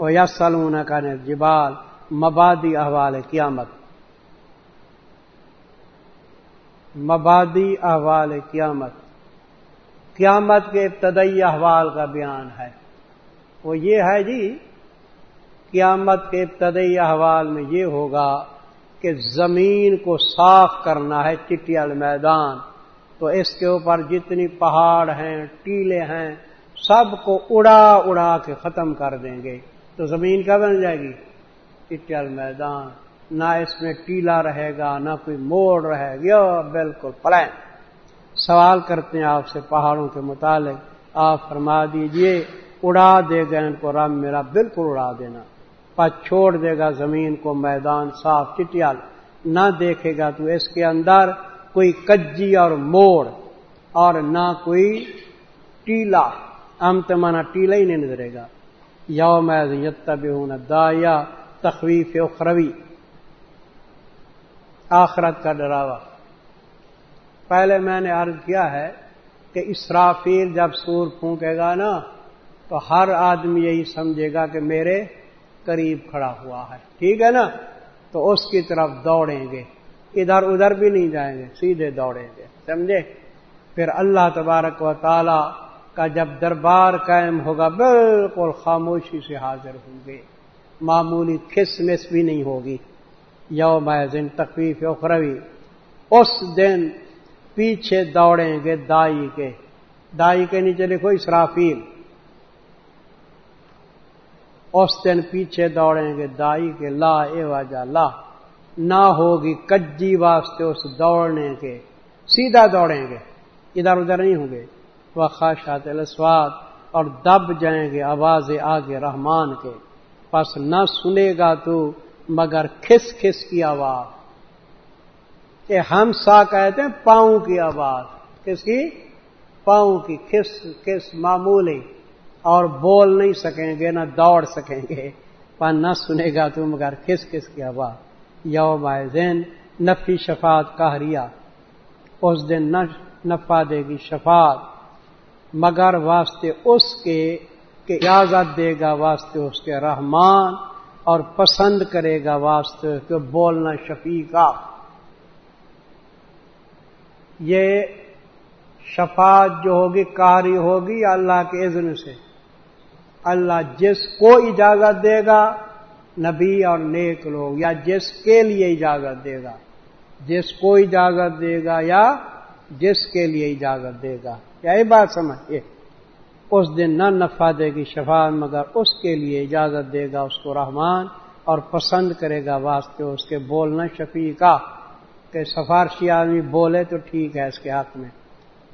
وہ یا سلون کا جبال مبادی احوال قیامت. مبادی احوال قیامت. قیامت کے ابتدائی احوال کا بیان ہے. وہ یہ ہے جی قیامت کے ابتدائی احوال میں یہ ہوگا کہ زمین کو صاف کرنا ہے چٹیال میدان. تو اس کے اوپر جتنی پہاڑ ہیں، ٹیلے ہیں، سب کو اڑا اڑا کے ختم کر دیں گے. تو زمین کیا بن جائے گی؟ چٹیال میدان، نہ اس میں ٹیلا رہے گا، نہ کوئی موڑ رہے گا بالکل پلین۔ سوال کرتے ہیں آپ سے پہاڑوں کے متعلق۔ آپ فرما دیجیے، اڑا دے گا ان کو رام میرا، بالکل اڑا دینا۔ چھوڑ دے گا زمین کو، میدان صاف، چٹیال۔ نہ دیکھے گا تو اس کے اندر کوئی کجی اور موڑ اور نہ کوئی ٹیلا۔ ام تمانا ٹیلا ہی نہیں نظرے گا۔ یوم یتب ہوں دایا تخویف اخروی۔ آخرت کا ڈراوا۔ پہلے میں نے عرض کیا ہے کہ اسرافیل جب سور پھونکے گا نا، تو ہر آدمی یہی سمجھے گا کہ میرے قریب کھڑا ہوا ہے۔ ٹھیک ہے نا؟ تو اس کی طرف دوڑیں گے۔ ادھر ادھر بھی نہیں جائیں گے، سیدھے دوڑیں گے۔ سمجھے؟ پھر اللہ تبارک و تعالی کا جب دربار قائم ہوگا، بالکل خاموشی سے حاضر ہوں گے۔ معمولی کھسمس بھی نہیں ہوگی۔ یوم دن تکلیف اخروی۔ اس دن پیچھے دوڑیں گے دائی کے۔ دائی کے نیچے لکھو اسرافیل۔ اس دن پیچھے دوڑیں گے دائی کے۔ لا اے وجہ لا نہ ہوگی کجی واسطے اس دوڑنے کے۔ سیدھا دوڑیں گے۔ ادھر ادھر نہیں ہوں گے۔ وہ خواہشات السواد اور دب جائیں گے آواز آگے رحمان کے۔ پس نہ سنے گا تو مگر کھس کھس کی آواز۔ کہ ہم سا کہتے ہیں پاؤں کی آواز۔ کس کی؟ پاؤں کی۔ کھس کھس معمولی۔ اور بول نہیں سکیں گے، نہ دوڑ سکیں گے۔ پر نہ سنے گا تو مگر کس کس کی آواز۔ یوم دن نفی شفات کہریا اس دن نہ نفا دے گی شفات مگر واسطے اس کے کہ اجازت دے گا واسطے اس کے رحمان اور پسند کرے گا واسطے کہ بولنا شفیقہ یہ شفاعت جو ہوگی کاری ہوگی اللہ کے اذن سے۔ اللہ جس کو اجازت دے گا، نبی اور نیک لوگ، یا جس کے لیے اجازت دے گا۔ جس کو اجازت دے گا یا جس کے لیے اجازت دے گا۔ یہی بات سمجھیے اس دن نہ نفع دے گی شفاعت، مگر اس کے لیے اجازت دے گا اس کو رحمان اور پسند کرے گا واسطے اس کے بولنا شفیع کا۔ کہ سفارشی آدمی بولے تو ٹھیک ہے اس کے حق میں۔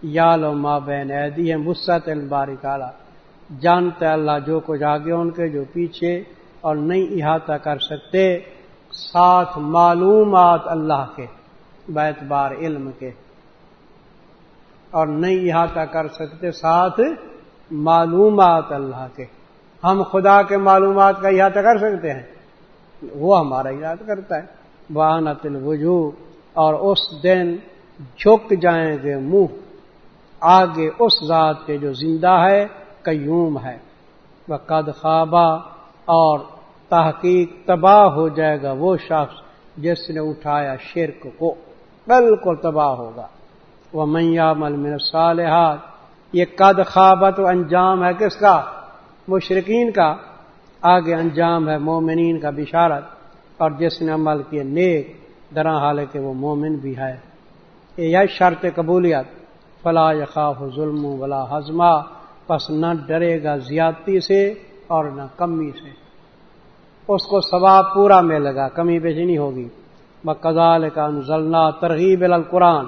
یا لو ماں بہن ایدی ہے مست الباری کالا جانتا اللہ جو کچھ آگے ان کے، جو پیچھے، اور نہیں احاطہ کر سکتے۔ ساتھ معلومات اللہ کے بیت بار علم کے۔ اور نہیں احاطہ کر سکتے، ساتھ معلومات اللہ کے۔ ہم خدا کے معلومات کا احاطہ کر سکتے ہیں۔ وہ ہمارا احاطہ کرتا ہے۔ بہانت الوجو اور اس دن جھک جائیں گے منہ۔ آگے اس ذات کے جو زندہ ہے، قیوم ہے۔ وہ قد خوابہ اور تحقیق تباہ ہو جائے گا وہ شخص جس نے اٹھایا شرک کو۔ بالکل تباہ ہوگا۔ وہ میاں مل میں صالحات یہ قد خوابت و انجام ہے کس کا؟ مشرقین کا۔ آگے انجام ہے مومنین کا بشارت۔ اور جس نے عمل کیے نیک درا حال کہ وہ مومن بھی ہے۔ یہ شرط قبولیت۔ فلا یخاف ظلم ولا ہزمہ پس نہ ڈرے گا زیادتی سے اور نہ کمی سے۔ اس کو ثواب پورا ملے گا، کمی بیچی نہیں ہوگی۔ کزال کا انزلنا ترغیب القرآن۔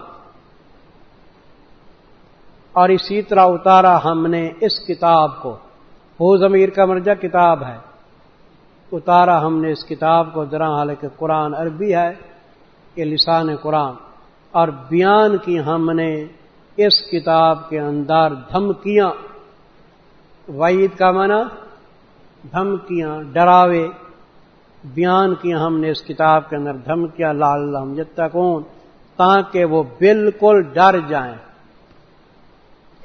اور اسی طرح اتارا ہم نے اس کتاب کو۔ ہو ضمیر کا مرجع کتاب ہے۔ اتارا ہم نے اس کتاب کو۔ ذرا حال کے قرآن عربی ہے کہ لسان قرآن۔ اور بیان کی ہم نے اس کتاب کے اندر دھمکیاں۔ وعید کا معنی، دھمکیاں، ڈراوے۔ بیان کیا ہم نے اس کتاب کے اندر دھمکیاں لال لم کون تاکہ وہ بالکل ڈر جائیں۔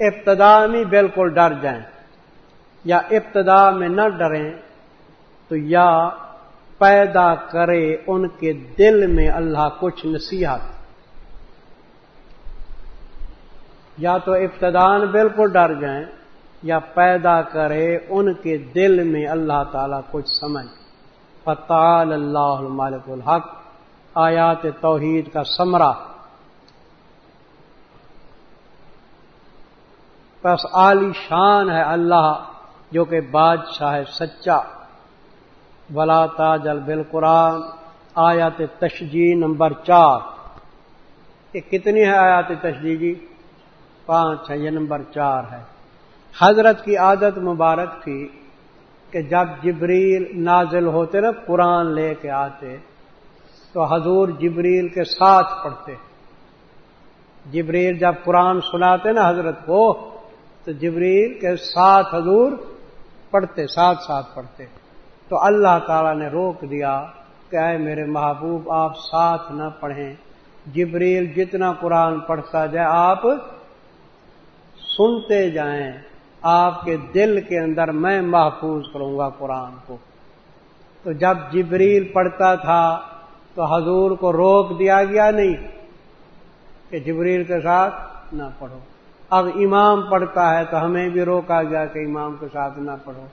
ابتدا میں بالکل ڈر جائیں یا ابتدا میں نہ ڈریں تو یا پیدا کرے ان کے دل میں اللہ کچھ نصیحت۔ یا تو ابتدان بالکل ڈر جائیں یا پیدا کرے ان کے دل میں اللہ تعالی کچھ سمجھ۔ فتال اللہ المالک الحق، آیات توحید کا سمرا بس عالی شان ہے اللہ جو کہ بادشاہ ہے سچا۔ بلا تاجل بال قرآن آیات تشجی نمبر چار۔ یہ کتنی ہے آیات تشجی جی؟ پانچ ہے، یہ نمبر چار ہے۔ حضرت کی عادت مبارک تھی کہ جب جبریل نازل ہوتے نا، قرآن لے کے آتے، تو حضور جبریل کے ساتھ پڑھتے۔ جبریل جب قرآن سناتے نا حضرت کو تو جبریل کے ساتھ حضور پڑھتے، ساتھ ساتھ پڑھتے۔ تو اللہ تعالی نے روک دیا کہ اے میرے محبوب، آپ ساتھ نہ پڑھیں۔ جبریل جتنا قرآن پڑھتا جائے، آپ سنتے جائیں۔ آپ کے دل کے اندر میں محفوظ کروں گا قرآن کو۔ تو جب جبریل پڑھتا تھا، تو حضور کو روک دیا گیا نہیں کہ جبریل کے ساتھ نہ پڑھو۔ اب امام پڑھتا ہے تو ہمیں بھی روکا گیا کہ امام کے ساتھ نہ پڑھو۔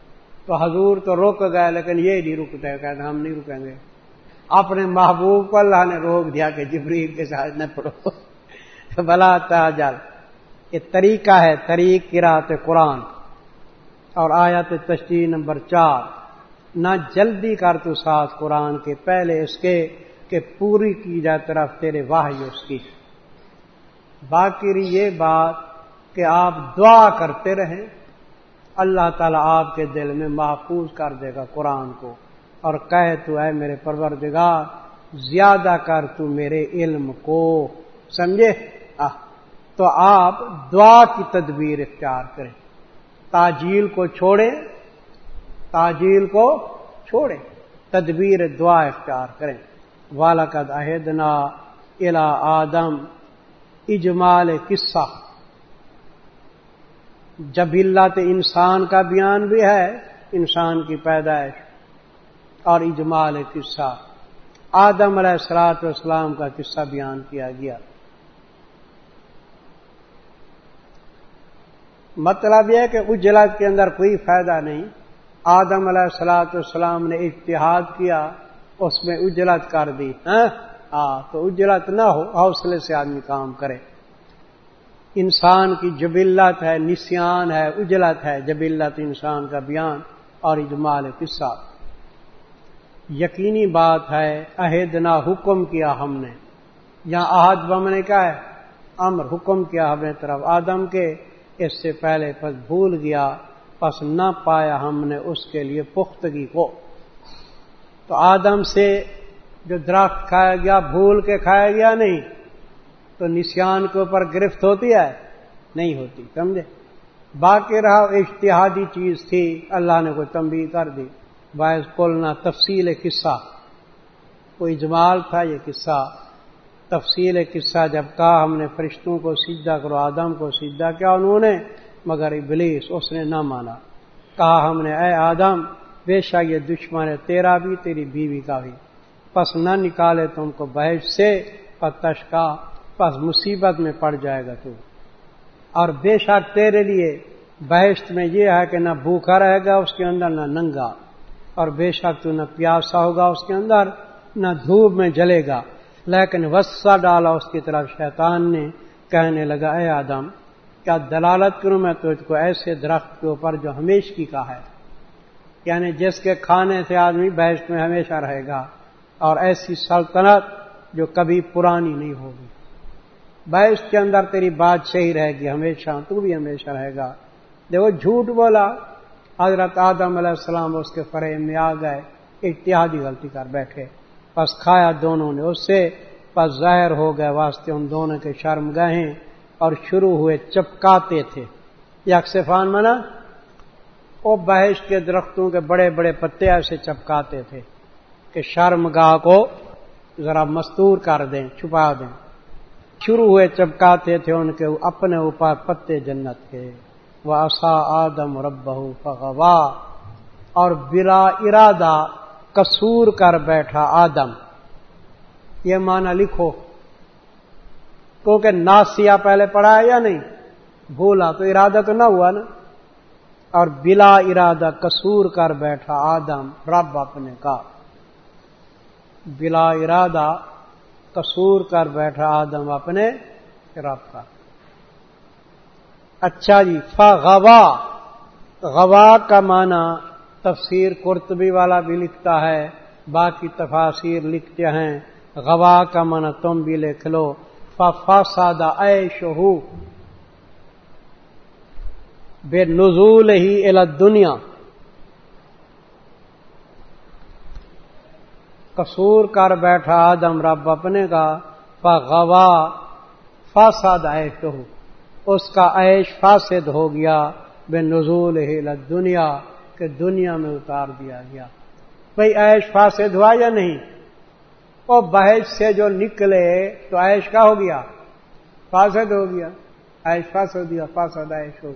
تو حضور تو رک گئے لیکن یہ نہیں رکتے کہتے ہم نہیں رکیں گے۔ اپنے محبوب کو اللہ نے روک دیا کہ جبریل کے ساتھ نہ پڑھو۔ بلا تاجل، یہ طریقہ ہے، طریق کراط قرآن۔ اور آیت تشریح نمبر چار، نہ جلدی کر تو ساتھ قرآن کے، پہلے اس کے کہ پوری کی جائے طرف تیرے واہی اس کی۔ باقی یہ بات کہ آپ دعا کرتے رہیں، اللہ تعالیٰ آپ کے دل میں محفوظ کر دے گا قرآن کو۔ اور کہے تو اے میرے پروردگار، زیادہ کر تو میرے علم کو۔ سمجھے؟ آہ، تو آپ دعا کی تدبیر اختیار کریں۔ تاجیل کو چھوڑے تاجیل کو چھوڑے تدبیر دعا اختیار کریں۔ والد عہدنا الا آدم، اجمال قصہ۔ جب اللہ انسان کا بیان بھی ہے، انسان کی پیدائش اور اجمال قصہ۔ آدم علیہ السلاط والسلام کا قصہ بیان کیا گیا۔ مطلب یہ کہ اجلت کے اندر کوئی فائدہ نہیں۔ آدم علیہ السلاۃ السلام نے اتحاد کیا، اس میں اجلت کر دی ہاں؟ تو اجلت نہ ہو، حوصلے سے آدمی کام کرے۔ انسان کی جبلت ہے نسان ہے، اجلت ہے، جبلت انسان کا بیان اور اجمال قصہ۔ یقینی بات ہے عہد نہ حکم کیا ہم نے۔ یہاں عہد بم نے کیا ہے، امر حکم کیا ہمیں طرف آدم کے۔ اس سے پہلے پس بھول گیا، پس نہ پایا ہم نے اس کے لیے پختگی کو۔ تو آدم سے جو درخت کھایا گیا، بھول کے کھایا گیا نہیں تو نشان کے اوپر گرفت ہوتی ہے؟ نہیں ہوتی، سمجھے؟ باقی رہا اشتہادی چیز تھی، اللہ نے کوئی تنبیہ کر دی۔ باعث کولنا تفصیل قصہ۔ کوئی جمال تھا یہ قصہ۔ تفصیل قصہ جب کہا ہم نے فرشتوں کو سیدھا کرو، آدم کو سیدھا کیا انہوں نے، مگر ابلیس اس نے نہ مانا۔ کہا ہم نے، اے آدم، بے شک یہ دشمن ہے، تیرا بھی، تیری بیوی کا بھی۔ پس نہ نکالے تم کو بحث سے پتش کا پس مصیبت میں پڑ جائے گا تو۔ اور بے شک تیرے لیے بحث میں یہ ہے کہ نہ بھوکا رہے گا اس کے اندر، نہ ننگا۔ اور بے شک تو نہ پیاسا ہوگا اس کے اندر، نہ دھوپ میں جلے گا۔ لیکن وسا ڈالا اس کی طرف شیطان نے، کہنے لگا، اے آدم، کیا دلالت کروں میں تجھ کو ایسے درخت کے اوپر جو ہمیش کی کا ہے؟ یعنی جس کے کھانے سے آدمی بحث میں ہمیشہ رہے گا، اور ایسی سلطنت جو کبھی پرانی نہیں ہوگی۔ بحث کے اندر تیری بات صحیح رہے گی، ہمیشہ، تو بھی ہمیشہ رہے گا۔ دیکھو، جھوٹ بولا، حضرت آدم علیہ السلام اس کے فریم میں آ گئے، اتحادی غلطی کر بیٹھے۔ پس کھایا دونوں نے اس سے، پس ظاہر ہو گئے، واسطے ان دونوں کے شرم گئے اور شروع ہوئے، چپکاتے تھے۔ یکسفان منا وہ بحث کے درختوں کے بڑے بڑے پتے ایسے چپکاتے تھے کہ شرم گاہ کو ذرا مستور کر دیں، چھپا دیں۔ شروع ہوئے چپکاتے تھے ان کے اپنے اوپر پتے جنت کے۔ وہ آسا آدم رب فغوا اور بلا ارادہ کسور کر بیٹھا آدم۔ یہ مانا لکھو۔ کیونکہ ناسیا پہلے پڑھا ہے یا نہیں؟ بولا تو ارادہ تو نہ ہوا نا۔ اور بلا ارادہ کسور کر بیٹھا آدم، رب اپنے کا۔ بلا ارادہ کسور کر بیٹھا آدم اپنے رب کا۔ اچھا جی فغوا، غوا کا معنی تفسیر قرطبی والا بھی لکھتا ہے، باقی تفاصیر لکھتے ہیں۔ غوا کا معنی تم بھی لکھ لو۔ فا سادہ اے شہو بے نزول ہی ال دنیا قصور کر بیٹھا آدم، رب اپنے کا، فغوا، فاسد عیش ہو۔ اس کا عیش فاسد ہو گیا بے نزول ہی دنیا، کہ دنیا میں اتار دیا گیا۔ بھائی عیش فاسد ہوا یا نہیں؟ وہ بحث سے جو نکلے تو عیش کا ہو گیا، فاسد ہو گیا۔ عیش فاسد ہو گیا فاسد عیش ہو۔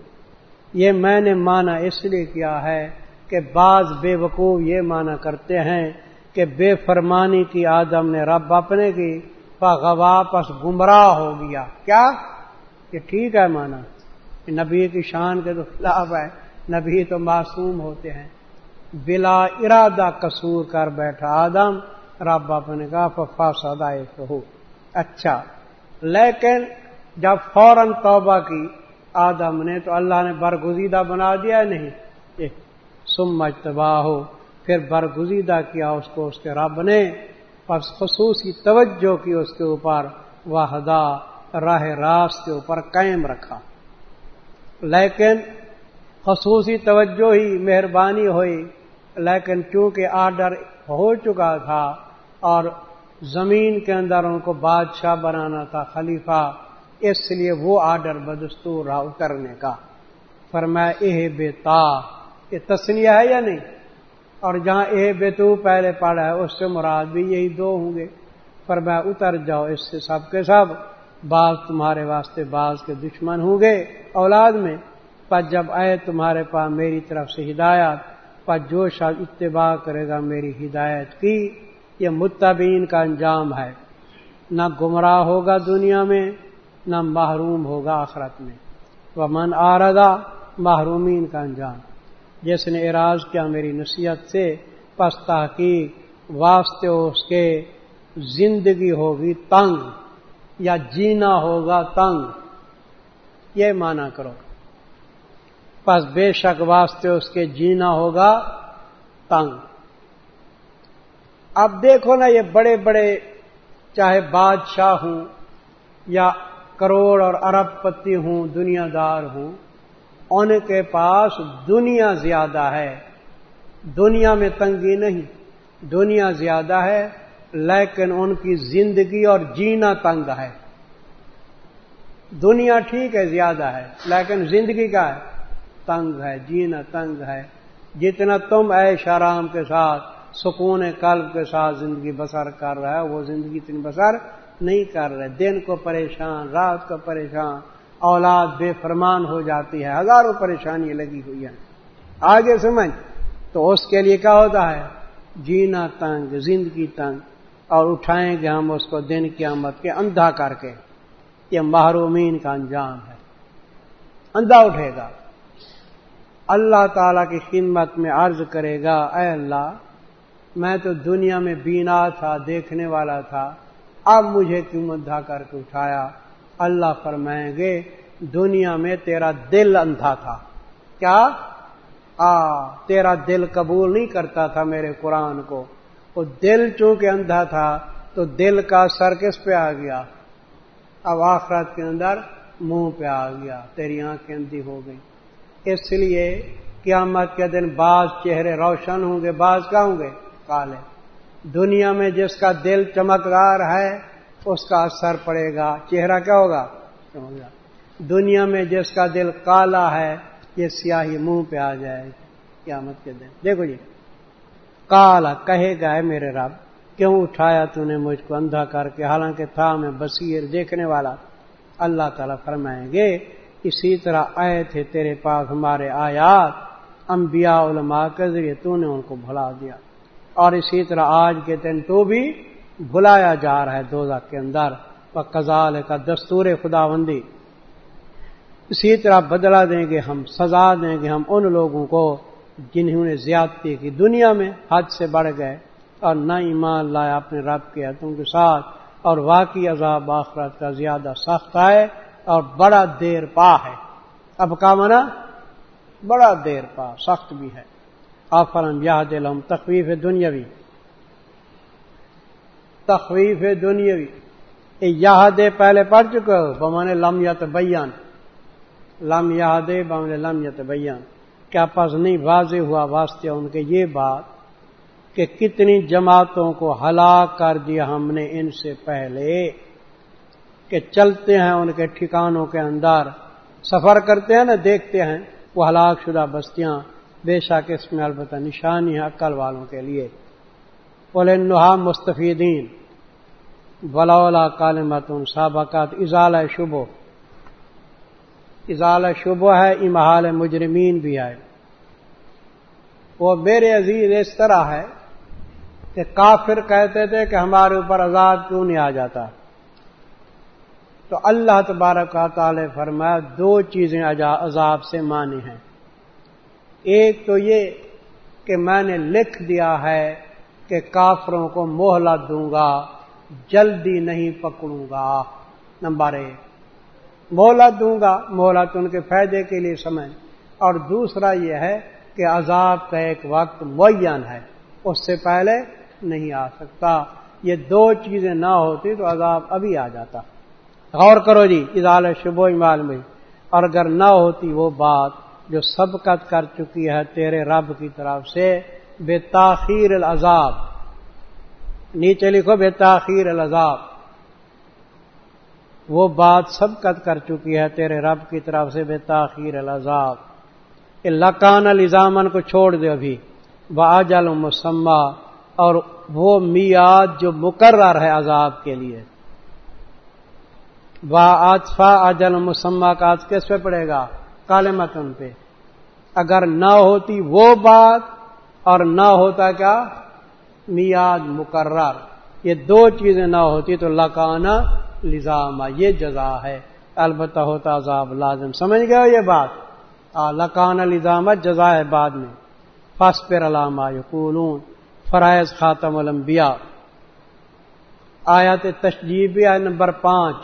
یہ میں نے مانا اس لیے کیا ہے کہ بعض بے وقوف یہ مانا کرتے ہیں کہ بے فرمانی کی آدم نے رب اپنے کی پغوا پس گمراہ ہو گیا۔ کیا؟ یہ ٹھیک ہے مانا۔ نبی کی شان کے تو خلاف ہے۔ نبی تو معصوم ہوتے ہیں۔ بلا ارادہ قصور کر بیٹھا آدم۔ رب اپنے کا پفا سدائے ہو۔ اچھا۔ لیکن جب فوراً توبہ کی آدم نے تو اللہ نے برگزیدہ بنا دیا نہیں۔ سمجھ تباہ ہو پھر برگزیدہ کیا اس کو اس کے رب نے، پس خصوصی توجہ کی اس کے اوپر واہدا راہ راست کے اوپر قائم رکھا۔ لیکن خصوصی توجہ ہی مہربانی ہوئی، لیکن چونکہ آرڈر ہو چکا تھا اور زمین کے اندر ان کو بادشاہ بنانا تھا خلیفہ، اس لیے وہ آرڈر بدستور رہا اترنے کا۔ فرمایا، اے بے تا یہ تسلیہ ہے یا نہیں؟ اور جہاں اے بے تو پہلے پڑھا ہے، اس سے مراد بھی یہی دو ہوں گے۔ فرمایا اتر جاؤ اس سے سب کے سب۔ بعض تمہارے واسطے بعض کے دشمن ہوں گے۔ اولاد میں، پر جب آئے تمہارے پاس میری طرف سے ہدایت پر جو شاید اتباع کرے گا میری ہدایت کی، یہ متبین کا انجام ہے۔ نہ گمراہ ہوگا دنیا میں، نہ محروم ہوگا آخرت میں۔ وہ من آردا محرومین کا انجام۔ جس نے اراض کیا میری نصیحت سے، پس تحقیق واسطے اس کے زندگی ہوگی تنگ یا جینا ہوگا تنگ، یہ مانا کرو۔ پس بے شک واسطے اس کے جینا ہوگا تنگ۔ اب دیکھو نا یہ بڑے بڑے، چاہے بادشاہ ہوں یا کروڑ اور ارب پتی ہوں، دنیا دار ہوں ان کے پاس دنیا زیادہ ہے۔ دنیا میں تنگی نہیں، دنیا زیادہ ہے، لیکن ان کی زندگی اور جینا تنگ ہے۔ دنیا ٹھیک ہے، زیادہ ہے، لیکن زندگی کا ہے؟ تنگ ہے، جینا تنگ ہے۔ جتنا تم ایش آرام کے ساتھ، سکون قلب کے ساتھ زندگی بسر کر رہا ہے وہ زندگی اتنی بسر نہیں کر رہے۔ دن کو پریشان، رات کو پریشان اولاد بے فرمان ہو جاتی ہے، ہزاروں پریشانی لگی ہوئی ہیں۔ آگے سمجھ، تو اس کے لیے کیا ہوتا ہے؟ جینا تنگ، زندگی تنگ، اور اٹھائیں گے ہم اس کو دن قیامت کے اندھا کر کے۔ یہ محرومین کا انجام ہے۔ اندھا اٹھے گا۔ اللہ تعالی کی خدمت میں عرض کرے گا، اے اللہ، میں تو دنیا میں بینا تھا، دیکھنے والا تھا، اب مجھے کیوں اندھا کر کے اٹھایا؟ اللہ فرمائیں گے، دنیا میں تیرا دل اندھا تھا۔ کیا؟ آ، تیرا دل قبول نہیں کرتا تھا میرے قرآن کو۔ وہ دل چونکہ اندھا تھا، تو دل کا سر کس پہ آ گیا؟ اب آخرت کے اندر منہ پہ آ گیا، تیری آنکھیں اندھی ہو گئی اس لیے قیامت کے دن بعض چہرے روشن ہوں گے، بعض کا ہوں گے؟ کالے۔ دنیا میں جس کا دل چمکدار ہے اس کا اثر پڑے گا۔ چہرہ کیا ہوگا؟ دنیا میں جس کا دل کالا ہے، یہ سیاہی منہ پہ آ جائے قیامت کے دن۔ دیکھو جی کالا کہے گا ہے میرے رب، کیوں اٹھایا تو نے مجھ کو اندھا کر کے؟ حالانکہ تھا میں بصیر دیکھنے والا۔ اللہ تعالیٰ فرمائیں گے، اسی طرح آئے تھے تیرے پاس ہمارے آیات۔ انبیاء، علماء کے ذریعے تو نے ان کو بھلا دیا۔ اور اسی طرح آج کے دن تو بھی بلایا جا رہا ہے دوزہ کے اندر۔ کزال کا دستور خدا بندی اسی طرح بدلا دیں گے ہم، سزا دیں گے ہم ان لوگوں کو جنہوں نے زیادتی کی دنیا میں حد سے بڑھ گئے اور نہ ایمان لایا اپنے رب کے حتوں کے ساتھ اور واقعی عذاب آخرت کا زیادہ سخت ہے اور بڑا دیر پا ہے۔ اب کا منا بڑا دیر پا، سخت بھی ہے۔ آفرم یاد علم تخویف دنیاوی۔ تخویف دنیاوی۔ یاد پہلے پڑھ چکے ہو بمانے لمیت بیان لم یاد بمانے لمیت بیان کیا پس نہیں واضح ہوا واسطے ان کے یہ بات کہ کتنی جماعتوں کو ہلاک کر دیا ہم نے ان سے پہلے کہ چلتے ہیں ان کے ٹھکانوں کے اندر۔ سفر کرتے ہیں نا، دیکھتے ہیں وہ ہلاک شدہ بستیاں۔ بے شک اس میں البتہ نشانی ہے عقل والوں کے لیے۔ بولے مستفیدین بلا کالمت سابقات اضال شبو اضال شبو ہے امہال مجرمین بھی ہے وہ میرے عزیز اس طرح ہے کہ کافر کہتے تھے کہ ہمارے اوپر عذاب کیوں نہیں آ جاتا؟ تو اللہ تبارک تعالی فرمایا، دو چیزیں عذاب سے مانی ہیں۔ ایک تو یہ کہ میں نے لکھ دیا ہے کہ کافروں کو مہلت دوں گا، جلدی نہیں پکڑوں گا۔ نمبر ایک مہلت دوں گا مہلت ان کے فائدے کے لیے سمجھ۔ اور دوسرا یہ ہے کہ عذاب کا ایک وقت معین ہے، اس سے پہلے نہیں آ سکتا۔ یہ دو چیزیں نہ ہوتی تو عذاب ابھی آ جاتا۔ غور کرو جی ادال شبو امال میں، اور اگر نہ ہوتی وہ بات جو سبقت کر چکی ہے تیرے رب کی طرف سے بے تاخیر العذاب۔ نیچے لکھو بے تاخیر العذاب۔ وہ بات سبقت کر چکی ہے تیرے رب کی طرف سے بے تاخیر العذاب لکان الزامن کو چھوڑ دے ابھی۔ وہ اجل مسمہ اور وہ میاد جو مقرر ہے عذاب کے لیے۔ وہ آجفا اجل مسمہ کا آج کس پہ پڑے گا؟ کالے متن پہ۔ اگر نہ ہوتی وہ بات اور نہ ہوتا کیا؟ میاد مقرر۔ یہ دو چیزیں نہ ہوتی تو لکانا لزامہ، یہ جزا ہے۔ البتہ ہوتا عذاب لازم۔ سمجھ گئے یہ بات؟ لکان الزامت جزائے بعد میں۔ فس پر علامہ یقولون، فرائض خاتم الانبیاء۔ آیات تشجیب آیت نمبر پانچ۔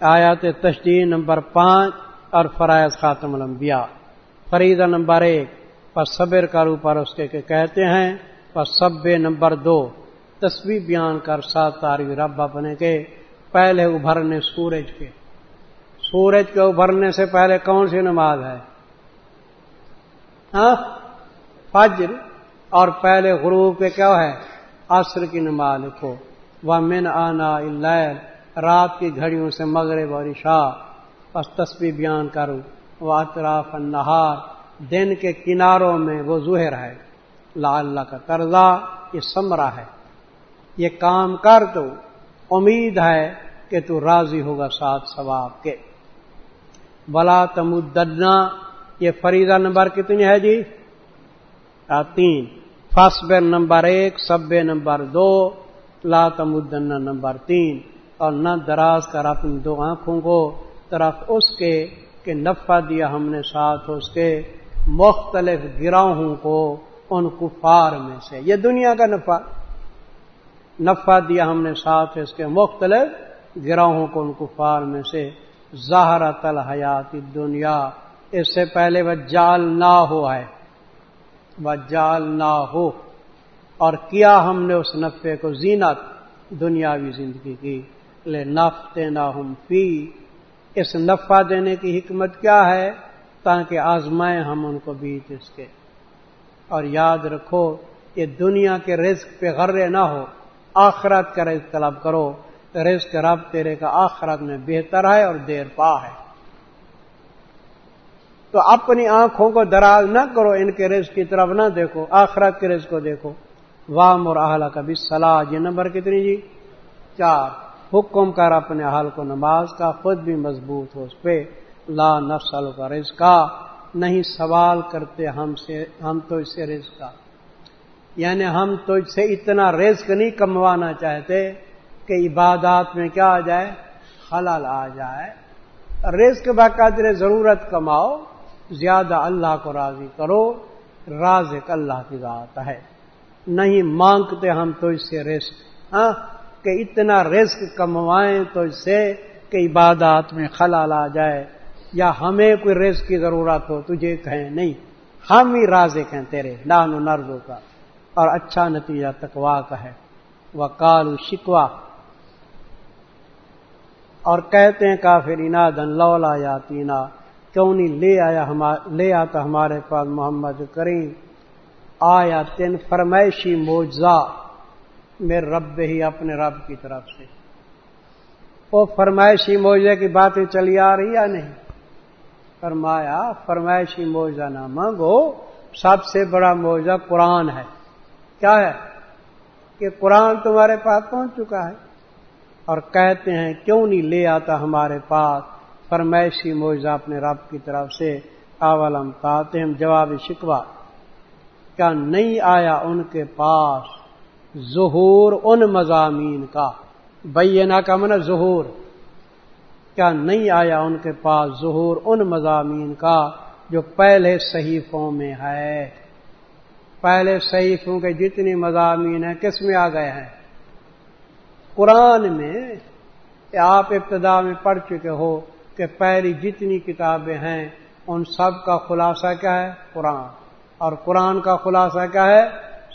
آیات تشجیب نمبر پانچ اور فرائض خاتم الانبیاء۔ فریدہ نمبر ایک۔ پر صبر کر اوپر اس کے کہتے ہیں پر سب نمبر دو تصویر بیان کر سات تاریخ رب اپنے کے پہلے ابھرنے سورج کے۔ سورج کے ابھرنے سے پہلے کون سی نماز ہے؟ ہاں؟ فجر۔ اور پہلے غروب کے کیا ہے؟ عصر کی نماز لکھو۔ وہ من آنا اللہ رات کی گھڑیوں سے مغرب اور عشاء۔ بس تصویر بیان کروں وہ اطراف نہار دن کے کناروں میں وہ ظہر ہے۔ لا اللہ کا قرضہ یہ سمرا ہے۔ یہ کام کر تو امید ہے کہ تو راضی ہوگا ساتھ ثواب کے۔ بلا تمدنا یہ فریضہ نمبر کتنی ہے جی؟ تین۔ فصبر نمبر ایک سب نمبر دو، لا تمدن نمبر تین۔ اور نہ دراز کر اپنی دو آنکھوں کو، طرف اس کے کہ نفع دیا ہم نے، ساتھ اس کے۔ مختلف گراہوں کو ان کفار میں سے، یہ دنیا کا نفع نفع دیا ہم نے ساتھ اس کے مختلف گراہوں کو ان کفار میں سے ظاہر تل حیات دنیا اس سے پہلے وہ جال نہ ہو ہے وہ جال نہ ہو، اور کیا ہم نے اس نفے کو زینت دنیاوی زندگی کی؟ لے نفتے نہ ہم پی اس نفع دینے کی حکمت کیا ہے؟ تاکہ آزمائیں ہم ان کو بیچ اس کے۔ اور یاد رکھو، یہ دنیا کے رزق پہ غرے نہ ہو، آخرت کا رزق طلب کرو۔ رزق رب تیرے کا آخرت میں بہتر ہے اور دیر پا ہے۔ تو اپنی آنکھوں کو دراز نہ کرو، ان کے رزق کی طرف نہ دیکھو، آخرت کے رزق کو دیکھو۔ وام اور اہل کا بھی صلاح یہ نمبر کتنی جی؟ چار۔ حکم کر اپنے حال کو نماز کا خود بھی مضبوط ہو اس پہ۔ لا نسل کا رزق نہیں سوال کرتے ہم سے، ہم تو اس سے رزق کا یعنی ہم تو اس سے اتنا رزق نہیں کموانا چاہتے کہ عبادات میں کیا آ جائے؟ خلل آ جائے۔ رزق بقدر ضرورت کماؤ، زیادہ اللہ کو راضی کرو، رازق اللہ کی ذات ہے۔ نہیں مانگتے ہم تو اس سے رزق۔ ہاں کہ اتنا رزق کموائیں تو اس سے کہ عبادات میں خلال آ جائے۔ یا ہمیں کوئی رزق کی ضرورت ہو تجھے کہیں نہیں، ہم ہی رازق ہیں تیرے لان و نرزوں کا۔ اور اچھا نتیجہ تکوا کا ہے۔ وہ کالو شکوا اور کہتے ہیں کافر انادن لولا یا تینا کیوں نہیں لے آیا لے آتا ہمارے پاس محمد کریم؟ آیا تین فرمائشی موجزہ میرے رب ہی اپنے رب کی طرف سے۔ وہ فرمائشی موجے کی باتیں چلی آ رہی یا نہیں؟ فرمایا، فرمائشی موجہ نہ مانگو، سب سے بڑا موجہ قرآن ہے۔ کیا ہے؟ کہ قرآن تمہارے پاس پہنچ چکا ہے۔ اور کہتے ہیں، کیوں نہیں لے آتا ہمارے پاس؟ فرمائشی موجہ اپنے رب کی طرف سے۔ اولم کہتے ہم جواب شکوا کیا نہیں آیا ان کے پاس؟ ظہور ان مضامین کا۔ بینا کا من ظہور۔ کیا نہیں آیا ان کے پاس ظہور ان مضامین کا جو پہلے صحیفوں میں ہے؟ پہلے صحیفوں کے جتنی مضامین ہیں، کس میں آ گئے ہیں؟ قرآن میں آپ ابتدا میں پڑھ چکے ہو کہ پہلی جتنی کتابیں ہیں، ان سب کا خلاصہ کیا ہے؟ قرآن۔ اور قرآن کا خلاصہ کیا ہے؟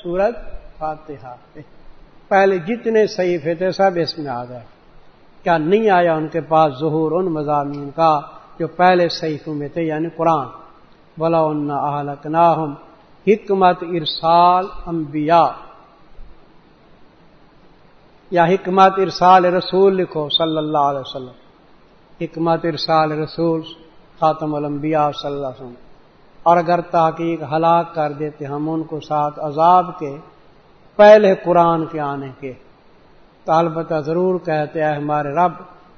سورت فاتحہ۔ پہلے جتنے صحیفے تھے، سب اس میں آ گئے۔ کیا نہیں آیا ان کے پاس ظہور ان مضامین کا جو پہلے صحیفوں میں تھے یعنی قرآن۔ بلا ان اہلک ناہم حکمت ارسال انبیاء یا حکمت ارسال رسول لکھو صلی اللہ علیہ وسلم۔ حکمت ارسال رسول خاتم الانبیاء صلی اللہ علیہ وسلم۔ اور اگر تحقیق ہلاک کر دیتے ہم ان کو ساتھ عذاب کے پہلے قرآن کے آنے کے۔ طالبتہ ضرور کہتے ہیں ہمارے رب،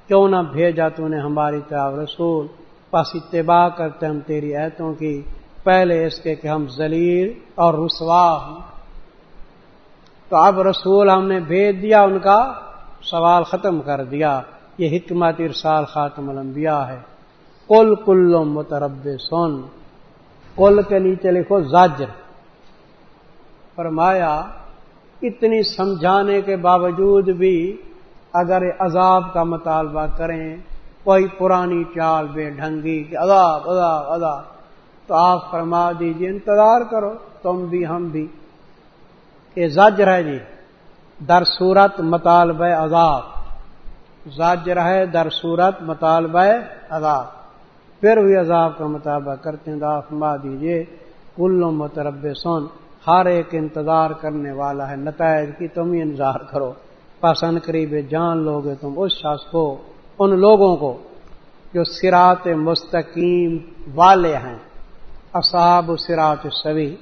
کیوں نہ بھیجا تو نے ہماری طرف رسول؟ پس اتباع کرتے ہم تیری ایتوں کی۔ پہلے اس کے کہ ہم ذلیل اور رسوا ہوں۔ تو اب رسول ہم نے بھیج دیا، ان کا سوال ختم کر دیا۔ یہ حکمت ارسال خاتم الانبیاء ہے۔ کل کلو مترب سن کل کے نیچے لکھو زاجر فرمایا اتنی سمجھانے کے باوجود بھی اگر عذاب کا مطالبہ کریں، کوئی پرانی چال بے ڈھنگی کہ عذاب عذاب عذاب، تو آپ فرما دیجیے انتظار کرو، تم بھی، ہم بھی۔ یہ زجر ہے جی در صورت مطالبہ عذاب۔ زجر ہے در صورت مطالبہ عذاب۔ پھر بھی عذاب کا مطالبہ کرتے ہیں دا فرما دیجیے کلو مترب سن ہر ایک انتظار کرنے والا ہے، نتائج کی تم ہی انتظار کرو۔ پسند قریب جان لوگے تم، اس شخص کو، ان لوگوں کو جو سرات مستقیم والے ہیں۔ اصاب سرات سبھی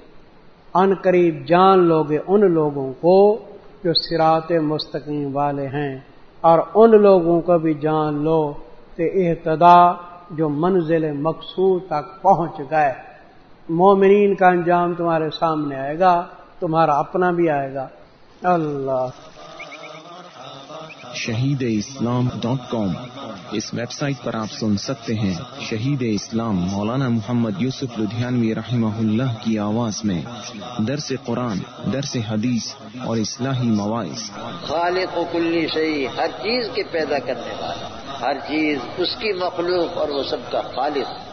ان قریب جان لوگے ان لوگوں کو جو سرات مستقیم والے ہیں۔ اور ان لوگوں کو بھی جان لو کہ احتدا جو منزل مقصود تک پہنچ گئے۔ مومنین کا انجام تمہارے سامنے آئے گا تمہارا اپنا بھی آئے گا۔ اللہ۔ شہید اسلام ڈاٹ کام اس ویب سائٹ پر آپ سن سکتے ہیں شہید اسلام مولانا محمد یوسف لدھیانوی رحمہ اللہ کی آواز میں۔ درس قرآن درس حدیث اور اصلاحی مواعث۔ خالق و کلی صحیح ہر چیز کے پیدا کرنے والا ہر چیز اس کی مخلوق اور وہ سب کا خالق۔